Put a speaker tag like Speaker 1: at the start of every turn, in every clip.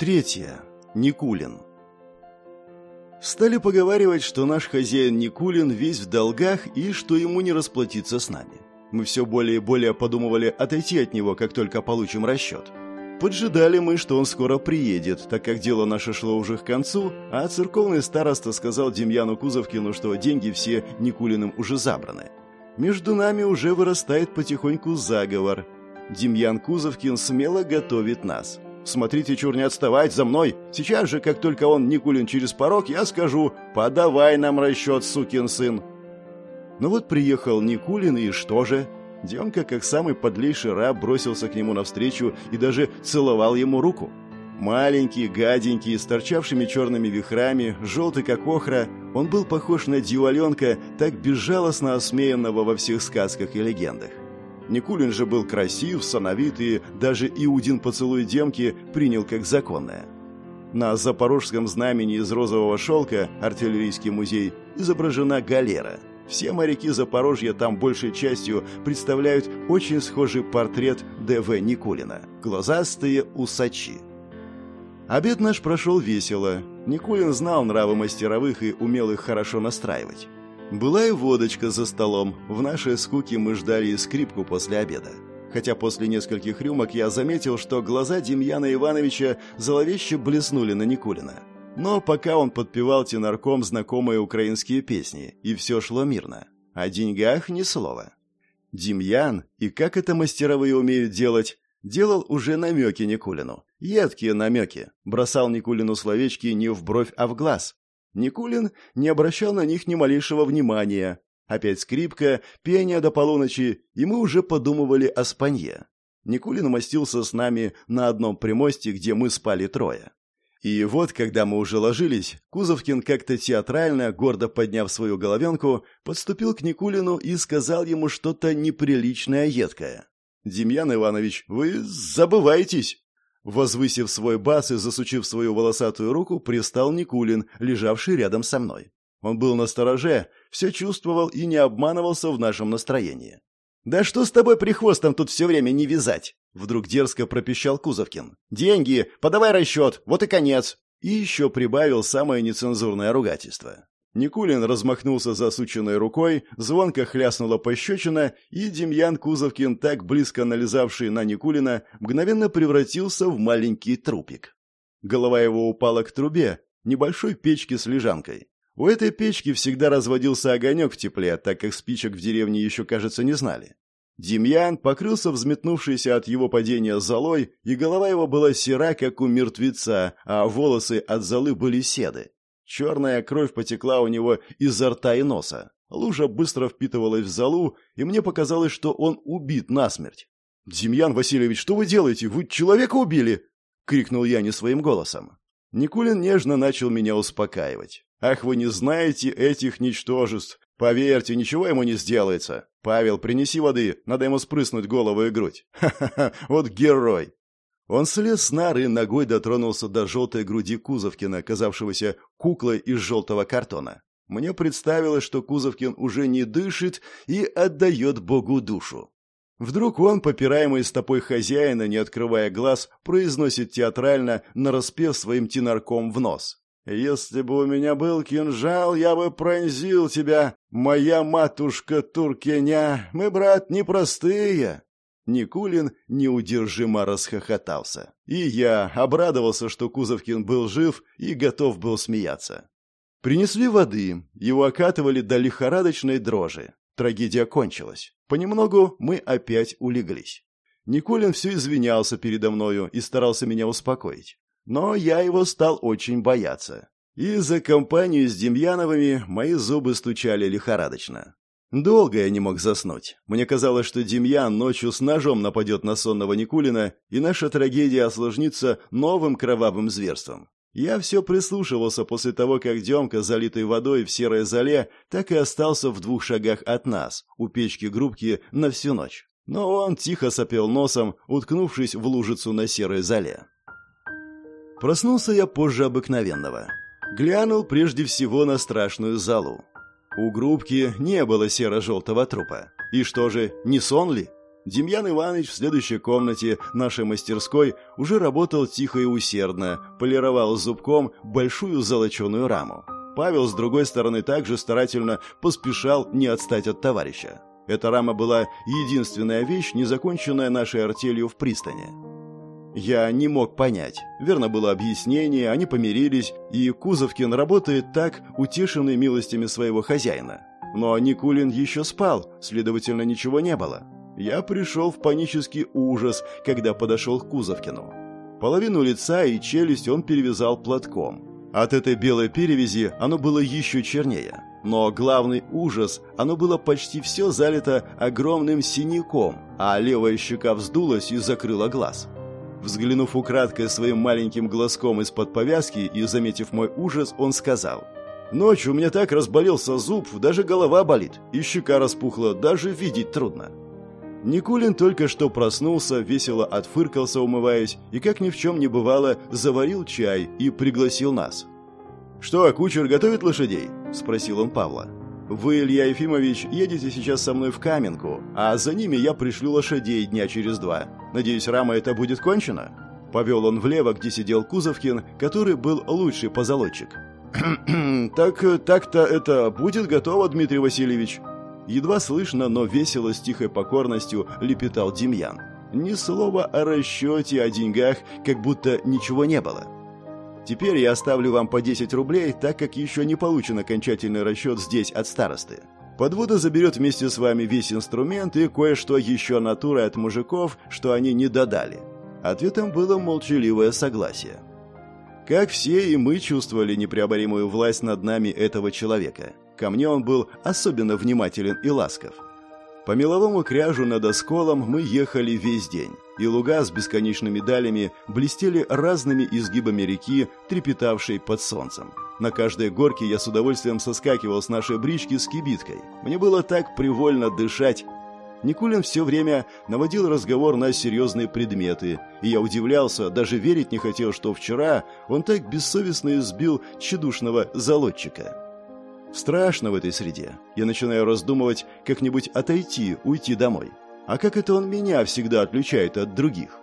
Speaker 1: Третье. Никулин. Стали поговаривать, что наш хозяин Никулин весь в долгах и что ему не расплатиться с нами. Мы все более и более подумывали отойти от него, как только получим расчет. Поджидали мы, что он скоро приедет, так как дело наше шло уже к концу, а церковный староста сказал Демьяну Кузовкину, что деньги все Никулиным уже забраны. Между нами уже вырастает потихоньку заговор. Демьян Кузовкин смело готовит нас. «Смотрите, чур, не отставать за мной! Сейчас же, как только он Никулин через порог, я скажу «Подавай нам расчет, сукин сын!» Ну вот приехал Никулин, и что же? Демка, как самый подлейший раб, бросился к нему навстречу и даже целовал ему руку. Маленький, гаденький, с торчавшими черными вихрами, желтый как охра, он был похож на дьяволенка, так безжалостно осмеянного во всех сказках и легендах. Никулин же был красив, сановит и даже Иудин поцелуй Демки принял как законное. На запорожском знамени из розового шелка, артиллерийский музей, изображена галера – все моряки Запорожья там большей частью представляют очень схожий портрет Д.В. Никулина. Глазастые усачи. Обед наш прошел весело. Никулин знал нравы мастеровых и умел их хорошо настраивать. Была и водочка за столом. В нашей скуке мы ждали и скрипку после обеда. Хотя после нескольких рюмок я заметил, что глаза Демьяна Ивановича зловеще блеснули на Никулина. Но пока он подпевал тенарком знакомые украинские песни, и все шло мирно. О деньгах ни слова. Демьян, и как это мастеровые умеют делать, делал уже намеки Никулину. Едкие намеки. Бросал Никулину словечки не в бровь, а в глаз. Никулин не обращал на них ни малейшего внимания. Опять скрипка, пение до полуночи, и мы уже подумывали о спанье. Никулин умостился с нами на одном примосте, где мы спали трое. И вот, когда мы уже ложились, Кузовкин как-то театрально, гордо подняв свою головенку, подступил к Никулину и сказал ему что-то неприличное едкое. «Демьян Иванович, вы забываетесь!» Возвысив свой бас и засучив свою волосатую руку, пристал Никулин, лежавший рядом со мной. Он был на стороже, все чувствовал и не обманывался в нашем настроении. «Да что с тобой прихвостом тут все время не вязать?» Вдруг дерзко пропищал Кузовкин. «Деньги! Подавай расчет! Вот и конец!» И еще прибавил самое нецензурное ругательство. Никулин размахнулся засученной рукой, звонко хляснула пощечина, и Демьян Кузовкин, так близко налезавший на Никулина, мгновенно превратился в маленький трупик. Голова его упала к трубе, небольшой печки с лежанкой. У этой печки всегда разводился огонек в тепле, так как спичек в деревне еще, кажется, не знали. Демьян покрылся взметнувшейся от его падения золой, и голова его была сера, как у мертвеца, а волосы от золы были седы. Черная кровь потекла у него изо рта и носа. Лужа быстро впитывалась в золу, и мне показалось, что он убит насмерть. «Демьян Васильевич, что вы делаете? Вы человека убили!» — крикнул я не своим голосом. Никулин нежно начал меня успокаивать. «Ах, вы не знаете этих ничтожеств! Поверьте, ничего ему не сделается. Павел, принеси воды, надо ему спрыснуть голову и грудь. Ха-ха-ха, вот герой. Он слез с нары ногой дотронулся до желтой груди Кузовкина, оказавшегося куклой из желтого картона. Мне представилось, что Кузовкин уже не дышит и отдает Богу душу. Вдруг он, попираемый стопой хозяина, не открывая глаз, произносит театрально, нараспев своим тенарком в нос. Если бы у меня был кинжал, я бы пронзил тебя, моя матушка Туркеня. Мы, брат, непростые. Никулин неудержимо расхохотался. И я обрадовался, что Кузовкин был жив и готов был смеяться. Принесли воды, его окатывали до лихорадочной дрожи. Трагедия кончилась. Понемногу мы опять улеглись. Никулин все извинялся передо мною и старался меня успокоить но я его стал очень бояться. И за компанию с Демьяновыми мои зубы стучали лихорадочно. Долго я не мог заснуть. Мне казалось, что Демьян ночью с ножом нападет на сонного Никулина, и наша трагедия осложнится новым кровавым зверством. Я все прислушивался после того, как Демка, залитый водой в серой зале, так и остался в двух шагах от нас, у печки грубки, на всю ночь. Но он тихо сопел носом, уткнувшись в лужицу на серой зале. Проснулся я позже обыкновенного. Глянул прежде всего на страшную залу. У грубки не было серо-желтого трупа. И что же, не сон ли? Демьян Иванович в следующей комнате нашей мастерской уже работал тихо и усердно, полировал зубком большую золоченую раму. Павел, с другой стороны, также старательно поспешал не отстать от товарища. Эта рама была единственная вещь, не законченная нашей артелью в пристани. Я не мог понять. Верно было объяснение, они помирились, и Кузовкин работает так, утешенный милостями своего хозяина. Но Никулин еще спал, следовательно, ничего не было. Я пришел в панический ужас, когда подошел к Кузовкину. Половину лица и челюсть он перевязал платком. От этой белой перевязи оно было еще чернее. Но главный ужас, оно было почти все залито огромным синяком, а левая щека вздулась и закрыла глаз. Взглянув украдкой своим маленьким глазком из-под повязки и заметив мой ужас, он сказал, «Ночью у меня так разболелся зуб, даже голова болит, и щека распухла, даже видеть трудно». Никулин только что проснулся, весело отфыркался, умываясь, и, как ни в чем не бывало, заварил чай и пригласил нас. «Что, кучер готовит лошадей?» – спросил он Павла. «Вы, Илья Ефимович, едете сейчас со мной в Каменку, а за ними я пришлю лошадей дня через два. Надеюсь, рама это будет кончена?» Повел он влево, где сидел Кузовкин, который был лучший позолотчик. «Так, так-то это будет готово, Дмитрий Васильевич», Едва слышно, но весело с тихой покорностью лепетал Демьян. Ни слова о расчете, о деньгах, как будто ничего не было. Теперь я оставлю вам по 10 рублей, так как еще не получен окончательный расчет здесь от старосты. Подвода заберет вместе с вами весь инструмент и кое-что еще натурой от мужиков, что они не додали. Ответом было молчаливое согласие. Как все и мы чувствовали непреоборимую власть над нами этого человека. Ко мне он был особенно внимателен и ласков. По меловому кряжу над осколом мы ехали весь день, и луга с бесконечными далями блестели разными изгибами реки, трепетавшей под солнцем. На каждой горке я с удовольствием соскакивал с нашей брички с кибиткой. Мне было так привольно дышать. Никулин все время наводил разговор на серьезные предметы, и я удивлялся, даже верить не хотел, что вчера он так бессовестно избил тщедушного залодчика. Страшно в этой среде. Я начинаю раздумывать, как-нибудь отойти, уйти домой. А как это он меня всегда отличает от других?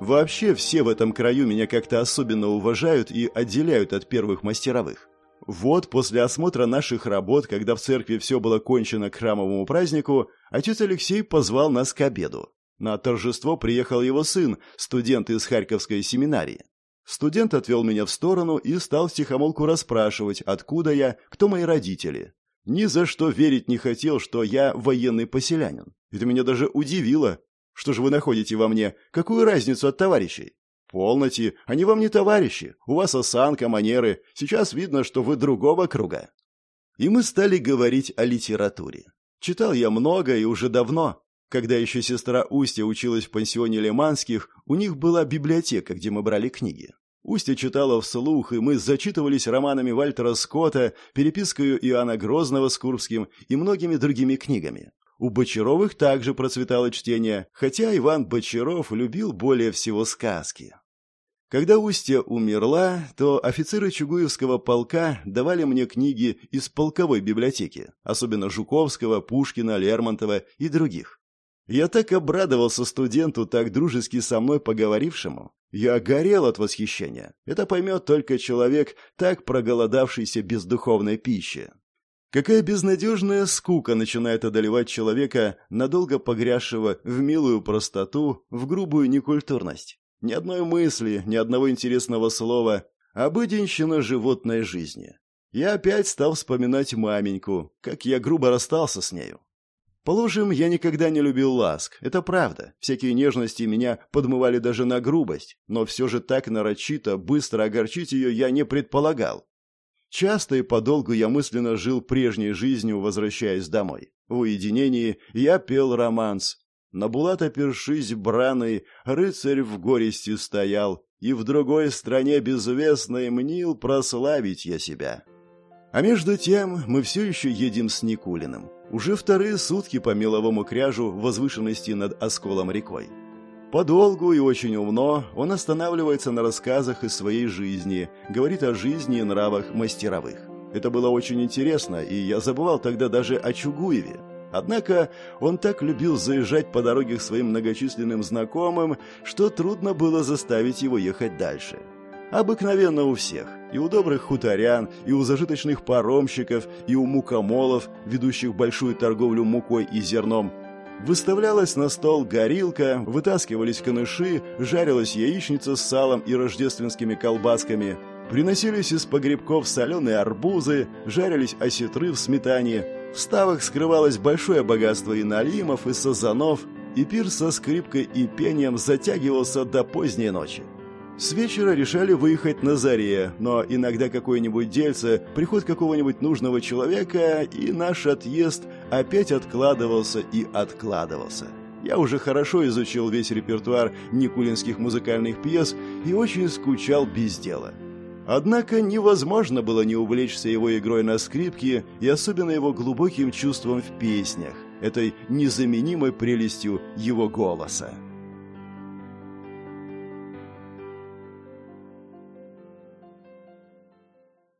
Speaker 1: Вообще все в этом краю меня как-то особенно уважают и отделяют от первых мастеровых. Вот после осмотра наших работ, когда в церкви все было кончено к храмовому празднику, отец Алексей позвал нас к обеду. На торжество приехал его сын, студент из Харьковской семинарии. Студент отвел меня в сторону и стал втихомолку расспрашивать, откуда я, кто мои родители. Ни за что верить не хотел, что я военный поселянин. Это меня даже удивило. Что же вы находите во мне? Какую разницу от товарищей? Полноте, они вам не товарищи. У вас осанка, манеры. Сейчас видно, что вы другого круга. И мы стали говорить о литературе. Читал я много и уже давно, когда еще сестра Устья училась в пансионе Лиманских, у них была библиотека, где мы брали книги. Устья читала вслух, и мы зачитывались романами Вальтера Скотта, перепискою Иоанна Грозного с Курбским и многими другими книгами. У Бочаровых также процветало чтение, хотя Иван Бочаров любил более всего сказки. Когда Устья умерла, то офицеры Чугуевского полка давали мне книги из полковой библиотеки, особенно Жуковского, Пушкина, Лермонтова и других. Я так обрадовался студенту, так дружески со мной поговорившему. Я горел от восхищения. Это поймет только человек, так проголодавшийся без духовной пищи. Какая безнадежная скука начинает одолевать человека, надолго погрязшего в милую простоту, в грубую некультурность. Ни одной мысли, ни одного интересного слова. Обыденщина животной жизни. Я опять стал вспоминать маменьку, как я грубо расстался с нею. Положим, я никогда не любил ласк. Это правда. Всякие нежности меня подмывали даже на грубость. Но все же так нарочито, быстро огорчить ее я не предполагал. Часто и подолгу я мысленно жил прежней жизнью, возвращаясь домой. В уединении я пел романс. На Булата першись браной, рыцарь в горести стоял, и в другой стране безвестной мнил прославить я себя. А между тем мы все еще едем с Никулиным. Уже вторые сутки по меловому кряжу возвышенности над осколом рекой. Подолгу и очень умно он останавливается на рассказах из своей жизни, говорит о жизни и нравах мастеровых. Это было очень интересно, и я забывал тогда даже о Чугуеве. Однако он так любил заезжать по дороге к своим многочисленным знакомым, что трудно было заставить его ехать дальше. Обыкновенно у всех. И у добрых хуторян, и у зажиточных паромщиков, и у мукомолов, ведущих большую торговлю мукой и зерном. Выставлялась на стол горилка, вытаскивались каныши, жарилась яичница с салом и рождественскими колбасками, приносились из погребков соленые арбузы, жарились осетры в сметане. В ставах скрывалось большое богатство и налимов, и сазанов, и пир со скрипкой и пением затягивался до поздней ночи. С вечера решали выехать на заре, но иногда какое-нибудь дельце, приход какого-нибудь нужного человека, и наш отъезд опять откладывался и откладывался. Я уже хорошо изучил весь репертуар никулинских музыкальных пьес и очень скучал без дела. Однако невозможно было не увлечься его игрой на скрипке и особенно его глубоким чувством в песнях, этой незаменимой прелестью его голоса.